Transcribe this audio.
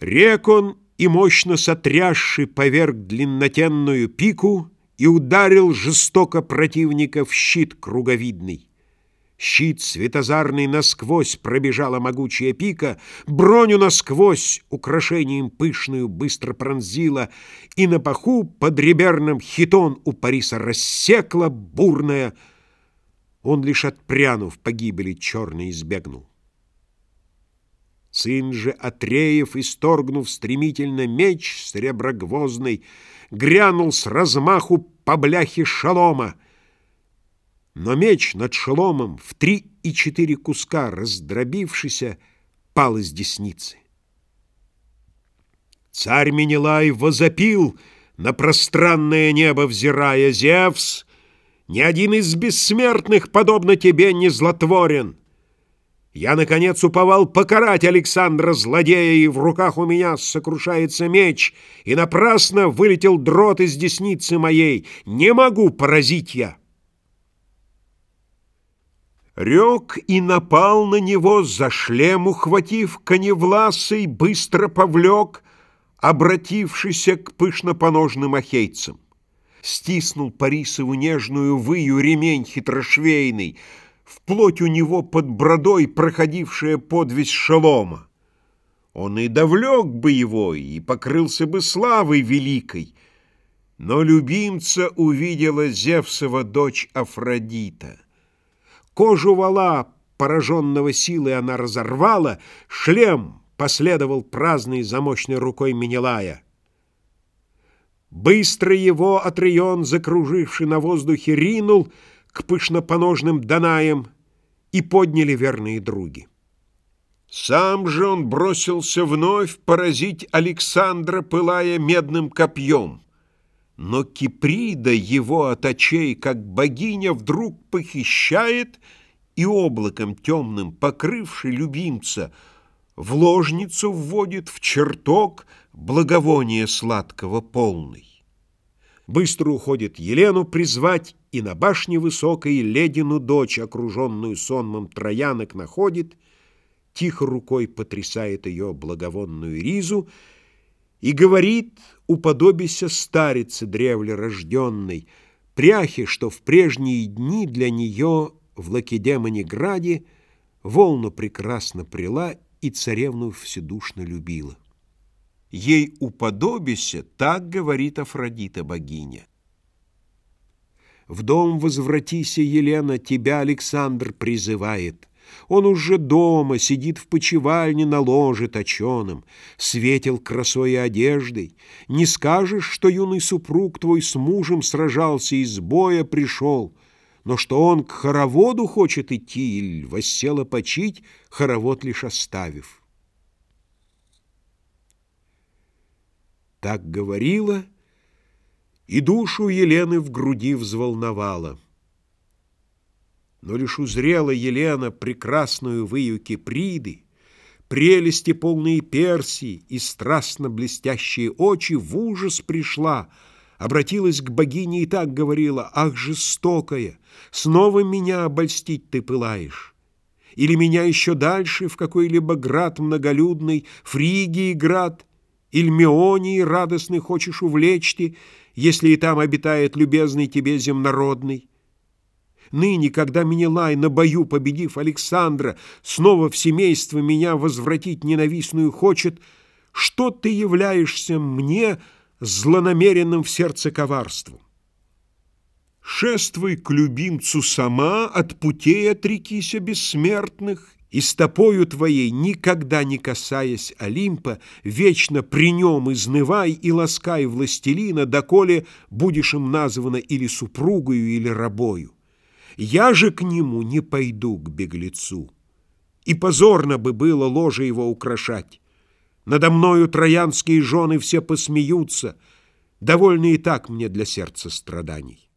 Рек он и мощно сотрясший поверг длиннотенную пику и ударил жестоко противника в щит круговидный. Щит светозарный насквозь пробежала могучая пика, Броню насквозь украшением пышную быстро пронзила, И на паху под реберным хитон у Париса рассекла бурная. Он лишь отпрянув погибели черной избегнул. Сын же Атреев, исторгнув стремительно меч среброгвоздный, Грянул с размаху по бляхе шалома. Но меч над шеломом в три и четыре куска раздробившийся пал из десницы. Царь Менелай возопил, на пространное небо взирая, Зевс, ни один из бессмертных, подобно тебе, не злотворен. Я, наконец, уповал покарать Александра злодея, и в руках у меня сокрушается меч, и напрасно вылетел дрот из десницы моей. Не могу поразить я. Рек и напал на него, за шлем ухватив коневласый, быстро повлек, обратившийся к пышно-поножным ахейцам. Стиснул Парисову нежную выю ремень хитрошвейный — вплоть у него под бродой проходившая подвесь шелома. Он и довлек бы его, и покрылся бы славой великой, но любимца увидела Зевсова дочь Афродита. Кожу вала, пораженного силой, она разорвала, шлем последовал праздной замощной рукой Менелая. Быстро его Атрион, закруживший на воздухе, ринул — к пышнопоножным Данаям и подняли верные други. Сам же он бросился вновь поразить Александра, пылая медным копьем. Но Киприда его от очей, как богиня, вдруг похищает и облаком темным, покрывший любимца, в ложницу вводит в чертог благовония сладкого полный. Быстро уходит Елену призвать, и на башне высокой ледину дочь, окруженную сонмом троянок, находит, тихо рукой потрясает ее благовонную ризу и говорит, уподобися старице древле рожденной, пряхе, что в прежние дни для нее в Лакедемоне-граде волну прекрасно прила и царевну вседушно любила. Ей уподобися, так говорит Афродита богиня. В дом возвратися, Елена, тебя Александр призывает. Он уже дома, сидит в почевальне на ложе точеном, светил красой и одеждой. Не скажешь, что юный супруг твой с мужем сражался и с боя пришел, но что он к хороводу хочет идти или воссела почить, хоровод лишь оставив. Так говорила, и душу Елены в груди взволновала. Но лишь узрела Елена прекрасную выю Киприды, прелести полные Персии и страстно блестящие очи, в ужас пришла, обратилась к богине и так говорила, «Ах, жестокая, снова меня обольстить ты пылаешь!» Или меня еще дальше в какой-либо град многолюдный, Фригии град — Ильмеонии радостный хочешь увлечь ты, Если и там обитает любезный тебе земнородный? Ныне, когда Менелай, на бою победив Александра, Снова в семейство меня возвратить ненавистную хочет, Что ты являешься мне злонамеренным в сердце коварством? Шествуй к любимцу сама, от путей отрекися бессмертных, и стопою твоей, никогда не касаясь Олимпа, вечно при нем изнывай и ласкай властелина, доколе будешь им названа или супругою, или рабою. Я же к нему не пойду, к беглецу, и позорно бы было ложе его украшать. Надо мною троянские жены все посмеются, довольны и так мне для сердца страданий.